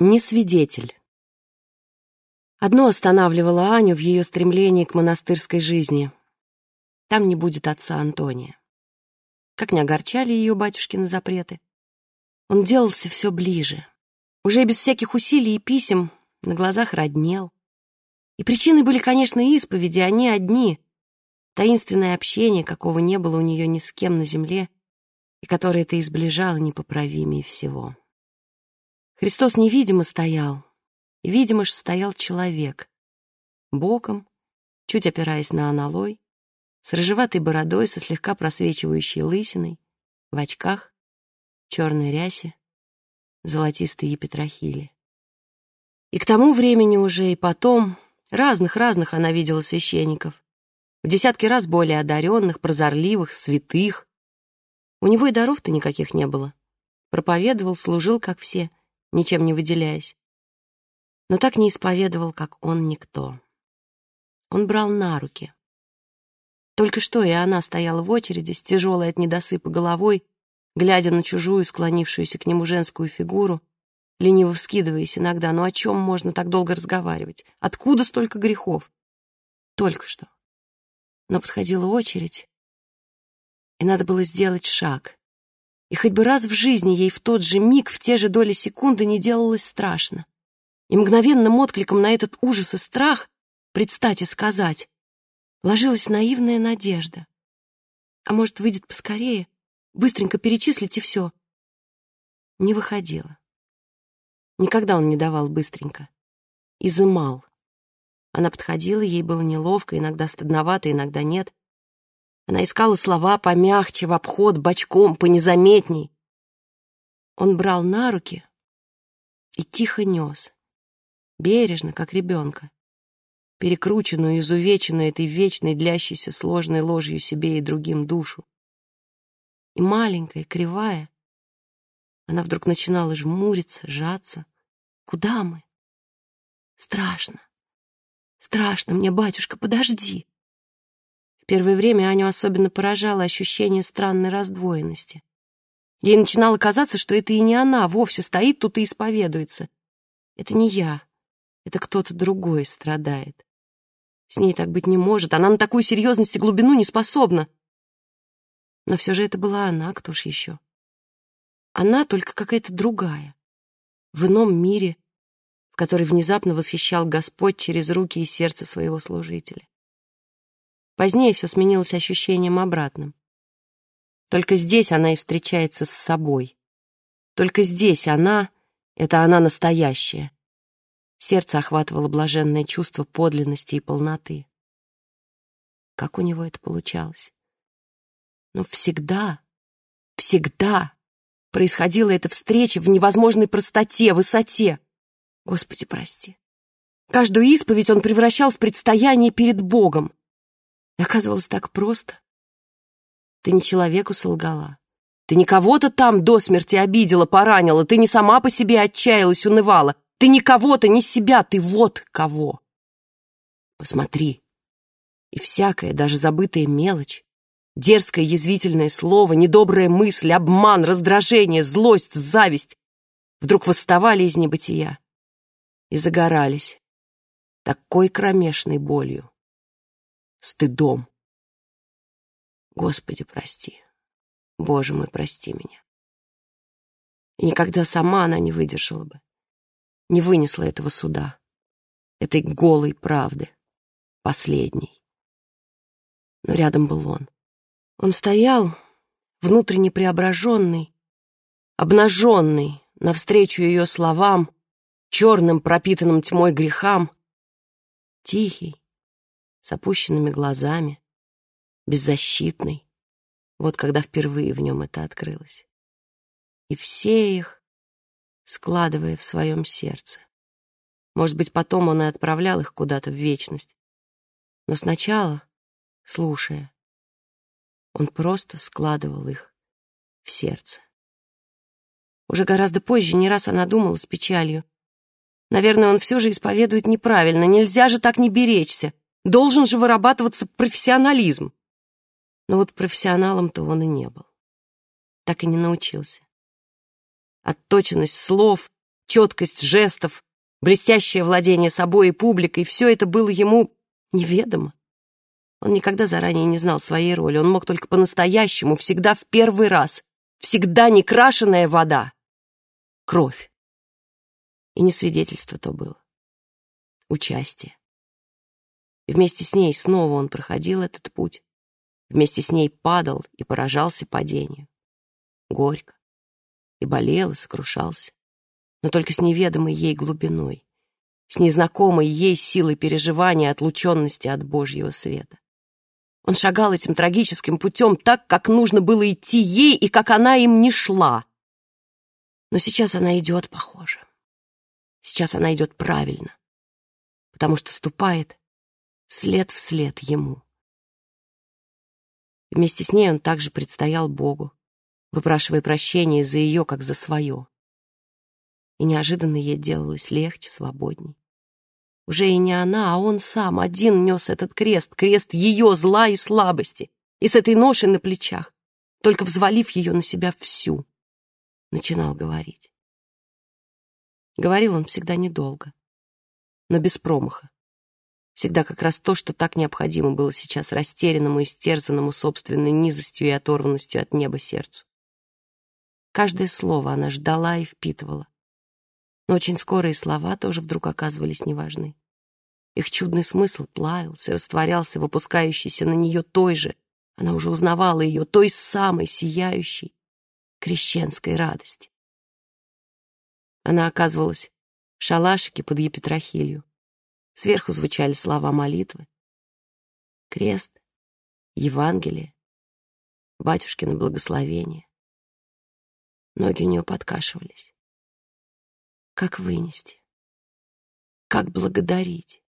Не свидетель. Одно останавливало Аню в ее стремлении к монастырской жизни. Там не будет отца Антония. Как не огорчали ее батюшкины запреты. Он делался все ближе. Уже без всяких усилий и писем на глазах роднел. И причины были, конечно, исповеди, они одни. Таинственное общение, какого не было у нее ни с кем на земле, и которое это изближало непоправимее всего. Христос невидимо стоял, видимо ж, стоял человек. Боком, чуть опираясь на аналой, с рыжеватой бородой, со слегка просвечивающей лысиной, в очках, черной рясе, золотистой епитрахили. И к тому времени уже и потом разных-разных она видела священников, в десятки раз более одаренных, прозорливых, святых. У него и даров-то никаких не было. Проповедовал, служил, как все — ничем не выделяясь. Но так не исповедовал, как он никто. Он брал на руки. Только что и она стояла в очереди с тяжелой от недосыпа головой, глядя на чужую, склонившуюся к нему женскую фигуру, лениво вскидываясь иногда. Ну о чем можно так долго разговаривать? Откуда столько грехов? Только что. Но подходила очередь, и надо было сделать шаг. И хоть бы раз в жизни ей в тот же миг, в те же доли секунды не делалось страшно. И мгновенным откликом на этот ужас и страх, предстать и сказать, ложилась наивная надежда. А может, выйдет поскорее, быстренько перечислить и все. Не выходило. Никогда он не давал быстренько. Изымал. Она подходила, ей было неловко, иногда стыдновато, иногда нет. Она искала слова помягче, в обход, бочком, понезаметней. Он брал на руки и тихо нес, бережно, как ребенка, перекрученную, изувеченную этой вечной, длящейся сложной ложью себе и другим душу. И маленькая, кривая, она вдруг начинала жмуриться, сжаться. Куда мы? Страшно. Страшно мне, батюшка, подожди. Первое время Аню особенно поражало ощущение странной раздвоенности. Ей начинало казаться, что это и не она вовсе стоит тут и исповедуется. Это не я, это кто-то другой страдает. С ней так быть не может, она на такую серьезность и глубину не способна. Но все же это была она, кто ж еще. Она только какая-то другая, в ином мире, в который внезапно восхищал Господь через руки и сердце своего служителя. Позднее все сменилось ощущением обратным. Только здесь она и встречается с собой. Только здесь она — это она настоящая. Сердце охватывало блаженное чувство подлинности и полноты. Как у него это получалось? Но всегда, всегда происходила эта встреча в невозможной простоте, высоте. Господи, прости. Каждую исповедь он превращал в предстояние перед Богом. Оказывалось так просто. Ты не человеку солгала. Ты не кого-то там до смерти обидела, поранила. Ты не сама по себе отчаялась, унывала. Ты не кого-то, не себя. Ты вот кого. Посмотри. И всякая, даже забытая мелочь, дерзкое язвительное слово, недобрая мысль, обман, раздражение, злость, зависть вдруг восставали из небытия и загорались такой кромешной болью, стыдом. Господи, прости. Боже мой, прости меня. И никогда сама она не выдержала бы, не вынесла этого суда, этой голой правды, последней. Но рядом был он. Он стоял, внутренне преображенный, обнаженный, навстречу ее словам, черным пропитанным тьмой грехам, тихий, с опущенными глазами, беззащитный. Вот когда впервые в нем это открылось. И все их, складывая в своем сердце. Может быть, потом он и отправлял их куда-то в вечность. Но сначала, слушая, он просто складывал их в сердце. Уже гораздо позже не раз она думала с печалью. Наверное, он все же исповедует неправильно. Нельзя же так не беречься. Должен же вырабатываться профессионализм. Но вот профессионалом-то он и не был. Так и не научился. Отточенность слов, четкость жестов, блестящее владение собой и публикой — все это было ему неведомо. Он никогда заранее не знал своей роли, он мог только по-настоящему, всегда в первый раз, всегда некрашенная вода. Кровь. И не свидетельство то было. Участие. И вместе с ней снова он проходил этот путь. Вместе с ней падал и поражался падению. Горько. И болел, и сокрушался. Но только с неведомой ей глубиной. С незнакомой ей силой переживания отлученности от Божьего света. Он шагал этим трагическим путем так, как нужно было идти ей и как она им не шла. Но сейчас она идет, похоже. Сейчас она идет правильно, потому что ступает след в след ему. Вместе с ней он также предстоял Богу, выпрашивая прощение за ее, как за свое. И неожиданно ей делалось легче, свободней. Уже и не она, а он сам один нес этот крест, крест ее зла и слабости, и с этой ношей на плечах, только взвалив ее на себя всю, начинал говорить. Говорил он всегда недолго, но без промаха. Всегда как раз то, что так необходимо было сейчас растерянному и стерзанному собственной низостью и оторванностью от неба сердцу. Каждое слово она ждала и впитывала. Но очень скоро и слова тоже вдруг оказывались неважны. Их чудный смысл плавился, растворялся в опускающейся на нее той же, она уже узнавала ее, той самой сияющей крещенской радости. Она оказывалась в шалашике под Епитрахилью. Сверху звучали слова молитвы. Крест, Евангелие, батюшкино благословение. Ноги у нее подкашивались. Как вынести? Как благодарить?